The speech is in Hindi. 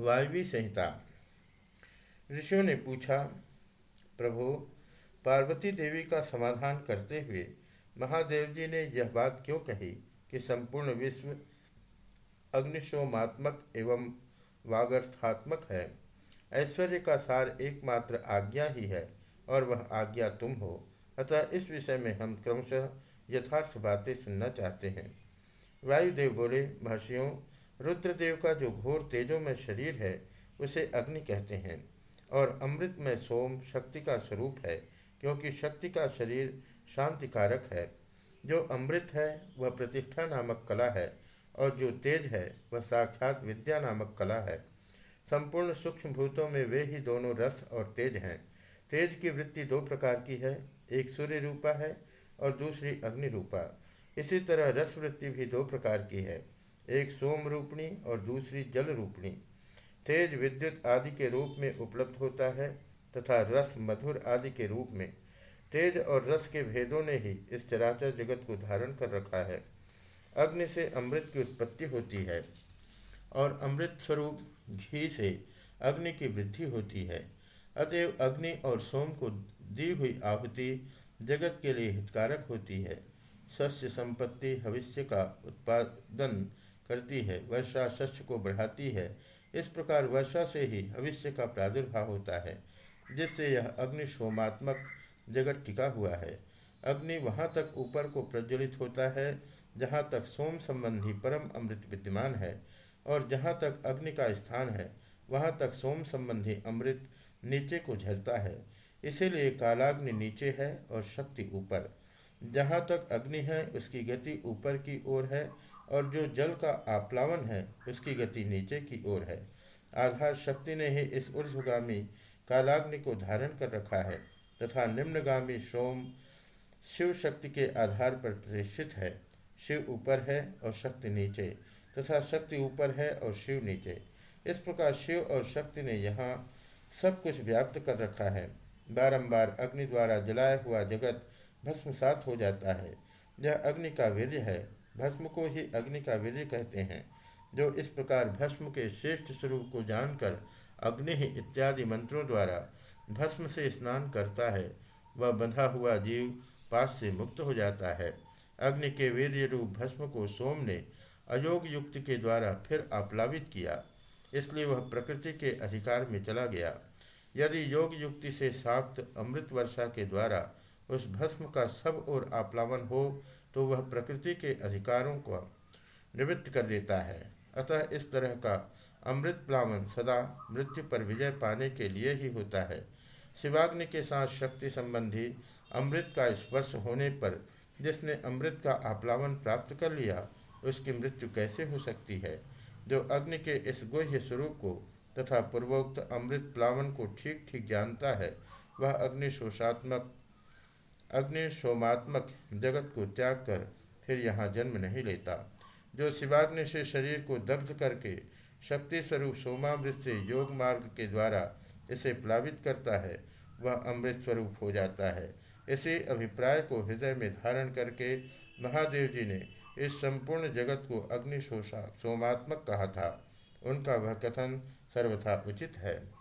वायवी संहिता। ऋषियों ने पूछा, प्रभु, पार्वती देवी का समाधान करते हुए महादेव जी ने यह बात क्यों कही कि संपूर्ण विश्व अग्निशोमात्मक एवं वागर्थात्मक है? ऐश्वर्य का सार एकमात्र आज्ञा ही है और वह आज्ञा तुम हो। अतः इस विषय में हम क्रमशः यथार्थ बातें सुनना चाहते हैं। वायुदेव बोले, महर्षियों रुद्रदेव का जो घोर तेजों में शरीर है, उसे अग्नि कहते हैं। और अमृत में सोम शक्ति का स्वरूप है, क्योंकि शक्ति का शरीर शांतिकारक है। जो अमृत है, वह प्रतिष्ठा नामक कला है, और जो तेज है, वह साक्षात विद्या नामक कला है। संपूर्ण सूक्ष्म भूतों में वे ही दोनों रस और तेज हैं। तेज की वृत्ति दो प्रकार की है, एक सूर्य रूपा है और दूसरी अग्नि रूपा। इसी तरह रस वृत्ति भी दो प्रकार की है। एक सोम रूपणी और दूसरी जल रूपणी। तेज विद्युत आदि के रूप में उपलब्ध होता है तथा रस मधुर आदि के रूप में। तेज और रस के भेदों ने ही इस चराचर जगत को धारण कर रखा है। अग्नि से अमृत की उत्पत्ति होती है और अमृत स्वरूप घी से अग्नि की वृद्धि होती है। अतएव अग्नि और सोम को दी हुई आहुति जगत के लिए हितकारक होती है। सस्य संपत्ति भविष्य का उत्पादन करती है, वर्षा शस्य को बढ़ाती है। इस प्रकार वर्षा से ही भविष्य का प्रादुर्भाव होता है, जिससे यह अग्नि सोमात्मक जगत टिका हुआ है। अग्नि वहाँ तक ऊपर को प्रज्वलित होता है, जहाँ तक सोम संबंधी परम अमृत विद्यमान है, और जहाँ तक अग्नि का स्थान है, वहाँ तक सोम संबंधी अमृत नीचे को झरता है। इसीलिए कालाग्नि नीचे है और शक्ति ऊपर। जहाँ तक अग्नि है, उसकी गति ऊपर की ओर है और जो जल का आप्लावन है, उसकी गति नीचे की ओर है। आधार शक्ति ने ही इस ऊर्ध्वगामी कालाग्नि को धारण कर रखा है तथा निम्नगामी सोम शिव शक्ति के आधार पर प्रतिष्ठित है। शिव ऊपर है और शक्ति नीचे तथा शक्ति ऊपर है और शिव नीचे। इस प्रकार शिव और शक्ति ने यहाँ सब कुछ व्याप्त कर रखा है। बारंबार अग्नि द्वारा जलाया हुआ जगत भस्मसात हो जाता है। यह अग्नि का वीर्य है। भस्म को ही अग्नि का वीर्य कहते हैं, जो इस प्रकार भस्म के श्रेष्ठ स्वरूप को जानकर अग्नि इत्यादि मंत्रों द्वारा भस्म से स्नान करता है। वह बंधा हुआ जीव पास से मुक्त हो जाता है। अग्नि के वीर्य रूप भस्म को सोम ने अयोग युक्त के द्वारा फिर आप्लावित किया। इसलिए वह प्रकृति के अधिकार में चला गया। यदि योग युक्ति से साक्त अमृत वर्षा के द्वारा उस भस्म का सब और आप्लावन हो तो वह प्रकृति के अधिकारों को निवृत्त कर देता है। अतः इस तरह का अमृत प्लावन सदा मृत्यु पर विजय पाने के लिए ही होता है। शिवाग्नि के साथ शक्ति संबंधी अमृत का स्पर्श होने पर जिसने अमृत का आप्लावन प्राप्त कर लिया, उसकी मृत्यु कैसे हो सकती है? जो अग्नि के इस गुह्य स्वरूप को तथा पूर्वोक्त अमृत प्लावन को ठीक ठीक जानता है, वह अग्नि शोषात्मक अग्नि सोमात्मक जगत को त्याग कर फिर यहाँ जन्म नहीं लेता। जो शिवाग्नि से शरीर को दग्ध करके शक्ति स्वरूप सोमामृत से योग मार्ग के द्वारा इसे प्लावित करता है, वह अमृत स्वरूप हो जाता है। इसी अभिप्राय को हृदय में धारण करके महादेव जी ने इस संपूर्ण जगत को अग्नि सोमात्मक कहा था। उनका वह कथन सर्वथा उचित है।